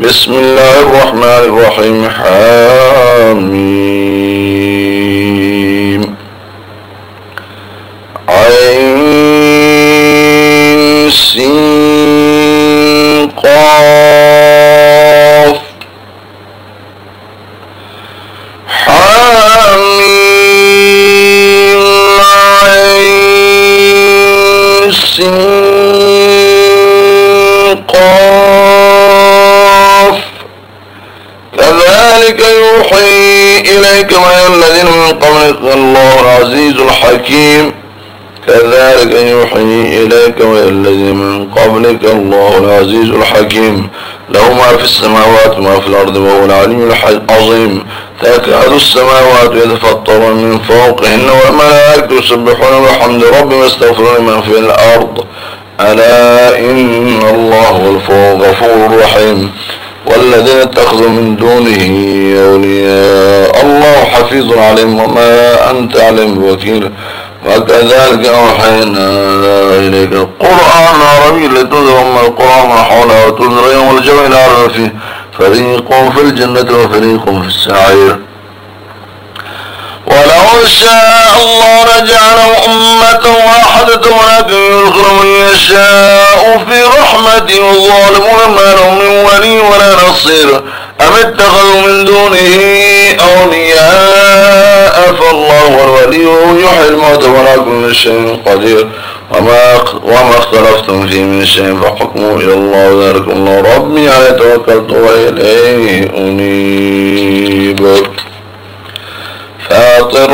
بسم الله الرحمن الرحيم. حاميم. يوحي إليك وإلى الذين من قبلك الله العزيز الحكيم كذلك يوحي إليك وإلى الذين من قبلك الله العزيز الحكيم. له ما في السماوات وما في الأرض وهو العلي العظيم. تكاد السماوات يتفطرن من فوقهن والملائكة يسبحون بحمد ربهم يستغفرون من في الأرض. ألا إن الله الغفور الرحيم. والذين اتخذوا من دونه أولياء. الله حفيظ عليهم وما أنت عليهم بوكيل. وكذلك أوحينا إليك. القرآن عربي لتنذر أم القرآن حولها وتنذر يوم الجمع العرب فيه. فريق في الجنة وفريق في السعير. شاء الله لجعله أمة واحدة ولكن يدخل من يشاء في رحمته والظالمون ما لهم من ولي ولا نصير. أم اتخذوا من دونه أولياء فالله هو الولي يحيي الموت ولا كل شيء قدير. وما وما اختلفتم فيه من شيء فحكمه إلى الله ذلك الله ربي عليه توكلت وإليه أنيب.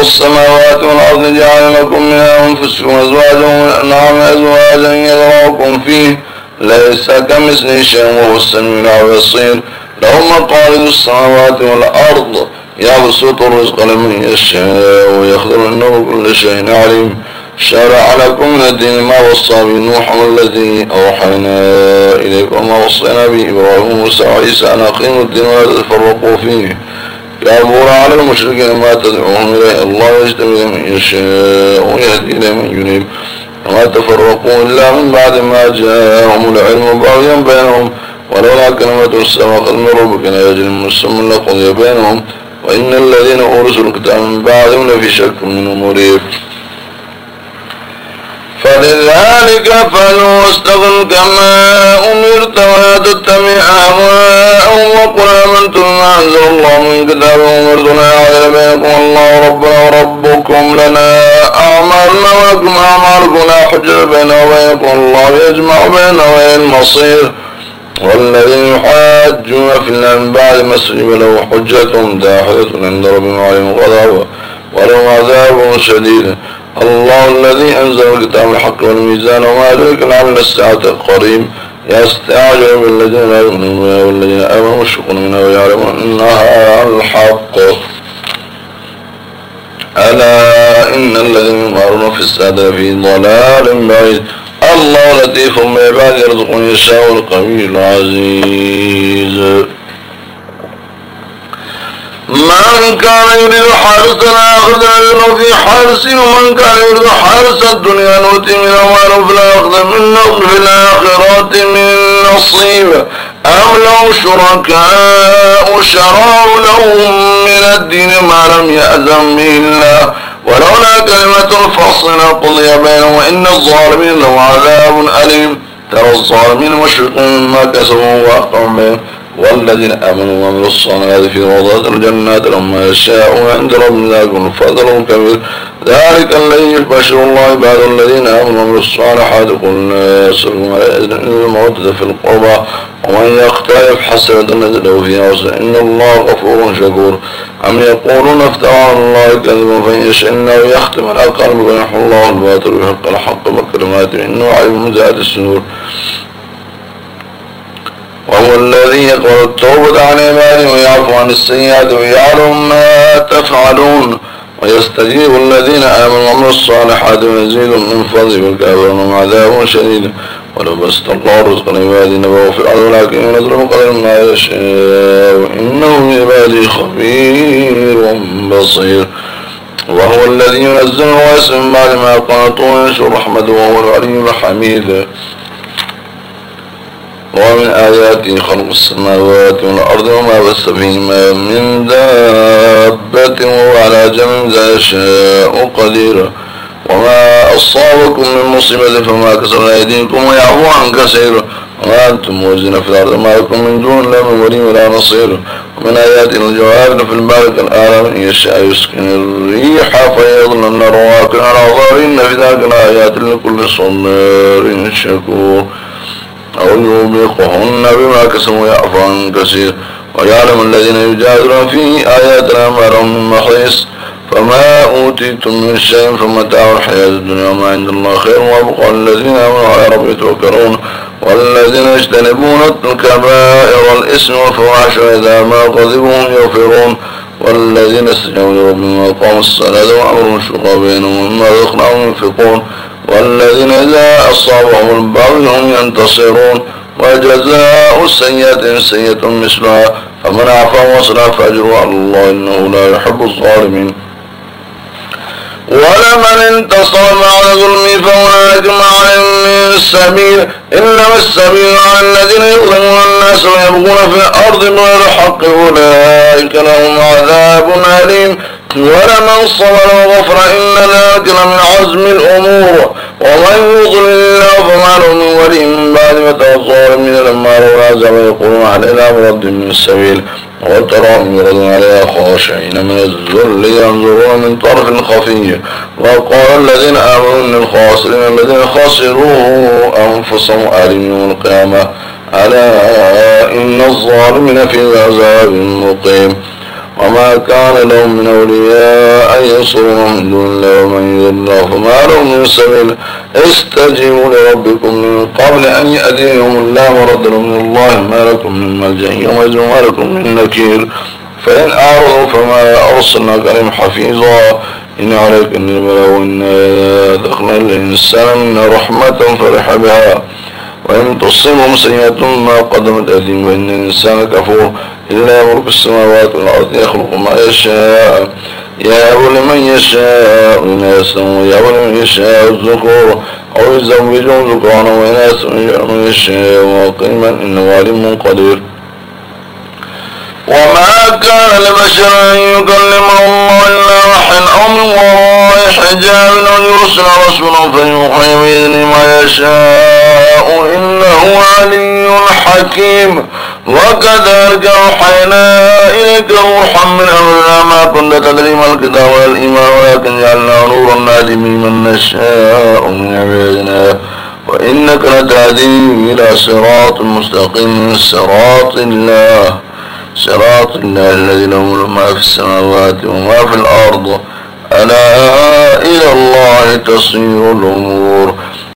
السماوات والأرض جعل لكم من أنفسكم أزواجا وأنعم أزواجا يذرعكم فيه. ليس كمثله شيء وهو السميع البصير. له مقاليد السماوات والأرض. يبسط الرزق لمن يشاء ويخذر إنه كل شيء عليم. شرع لكم من الدين ما وصى به نوح والذي أوحينا إليكم وما وصينا به إبراهيم وموسى وعيسى أن أقيموا الدين ولا تتفرقوا فيه. يعبر على المشركين ما تدعوهم إليه الله يجتمع من يشاء ويهدي إلى من ينيب وما تفرقوا إلا من بعد ما جاءهم العلم بغيا بينهم. ولولا كلمة سبقت من ربك لأجل مسمى لقضي بينهم. وإن الذين أورثوا الكتاب من بعدهم لفي شك منه مريب فلذلك فلو واستغل كما أمرت ولا تتبع أهواءهم وقل آمنت بما أنزل الله من كتاب وأمرت لا يعلم بينكم الله ربنا وربكم لنا أعمالنا ولكم أعمالكم لا حجة بيننا وبينكم الله يجمع بيننا وبين المصير والذين يحاجون في الله من بعد ما استجيب له حجتهم داحلة عند ربهم عليهم غضب ولهم عذاب شديد الله الذي أنزل الكتاب الحق والميزان وما أدرك العمل الساعة قريب يستعجل بالذين لا يؤمنون والذين آمنوا مشفقون منها ويعلمون أنها الحق. ألا إن الذين يمارون في السادة في ضلال بعيد. الله لطيف بعباد يرزق من يشاء القوي العزيز. من كان يريد حرس الآخرة في حرس ومن كان يريد حرس الدنيا نؤتي من أموال في الآخرة من في الآخرة من نصيب. أم لهم شركاء شرعوا لهم من الدين ما لم يأذن به الله. ولولا كلمة الفصل قضي بينهم وإن الظالمين لهم عذاب أليم. ترى الظالمين مشرقون مما كسبوا وأقرم بهم. والذين آمنوا وعملوا الصالحات في روضات الجنات لهم ما يشاءون عند ربهم ذلك الفضل كبير. ذلك الذي يبشر الله عباد الذين آمنوا وعملوا الصالحات. قل لا يسرهم على إذن الموتة في القربى. ومن يختلف حسنة نزله فيها وسع إن الله غفور شكور. أم يقولون افترى على الله كذبا فإن يشاء إنه يختم على قلبك ويحو الله الباطل ويحق الحق بكلماته إنه عليم ذات الصدور. وهو الذي يقبل التوبة عن عباده ويعفو عن السيئات ويعلم ما تفعلون ويستجيب الذين آمنوا وعملوا الصالحات ويزيدهم من فضله والكافرون عذاب شديد ولو بسط الله رزق لعباده نبغوا في الأرض ولكن ينزل بقدر ما يشاء إنه بعباده خبير بصير. وهو الذي ينزل من بعد ما قنطوا وينشر رحمته وهو العلي الحميد. ومن آياته خلق السماوات والأرض وما بث فيهما من دابة وعلى جمع ذا يشاء قدير. وما أصابكم من مصيبة فما كسر أيديكم ويعفو عن كثير. وما أنتم موزين في الأرض ما لكم من دون الله من ولي ولا نصير. ومن آيات الجواب في البحر كالآلام إن يشاء يسكن الريح فيظلن رواكن على ظهر إن في ذلك آيات لكل صبر شكور. أو يوبقهن بما كسبوا يعفو عن كثير. ويعلم الذين يجادلون في آياتنا ما لهم من محيص. فما أوتيتم من شيء فمتاع الحياة الدنيا وما عند الله خير وأبقى الذين آمنوا على رب يتوكلون. والذين يجتنبون الكبائر الإثم والفواحش وإذا ما غضبوا يغفرون. والذين استجابوا لربهم وقاموا الصلاة وأمروا الشقى بينهم ومما رزقناهم ينفقون. والذين إذا أصابهم البغي هم ينتصرون وجزاء السيئة سيئة مثلها فمن عفا وصلح فأجره على الله إنه لا يحب الظالمين. ولمن انتصر بعد ظلمه فأولئك من السبيل إنما السبيل على الذين يظلمون الناس ويبغون في الأرض بغير الحق أولئك لهم عذاب أليم. ولمن صبر وغفر إن ذلك لمن عزم الأمور. ومن يضلل الله فما له من ولي من بعد ما توصل من رأوا العذاب يقولون علينا مرد من السبيل. وتراهم يردون عليها خاشعين من الذل ينظرون من طرف خفي. وقال الذين آمنوا من الخاسرين الذين خسروا أنفسهم آلين يوم القيامة. ألا إن الظالمين في عذاب مقيم. وما كان لهم من أولياء ينصرون من دون الله ومن يضل فما لهم من سبيل استجيبوا لربكم من قبل أن يأتي يوم الله مرد من الله. ما لكم من ملجأ يوم ما لكم من نكير. فإن أعرضوا فما أرسلناك عليهم حفيظا. إن عليك أن البلاء وإنا دخلنا الإنسان من رحمة فرح بها. وإن تصيبهم سيئة ما قدمت أيديهم وإن الإنسان كفور إلا ملك السماوات والأرض يخلق ما يشاء يهب لمن يشاء إناثا ويهب لمن يشاء الذكور. أو يزوجهم ذكرانا وإناثا من يشاء وقيما إنه عليم قدير. وما كان لبشر أن يكلمه الله إلا وحي أو من وراء حجاب أو يرسل رسولا فيوحي بإذن ما يشاء إنه علي حكيم. وكذلك أوحينا إليك روحا من أمرنا ما كنت تدري ما الكتاب ولا الإيمان ولكن جعلنا نورا نهدي من نشاء من عبادنا. وإنك لتهدي إلى صراط مستقيم صراط الله. صراط الله الذي له ما في السماوات وما في الأرض. ألا إلى الله تصير الأمور.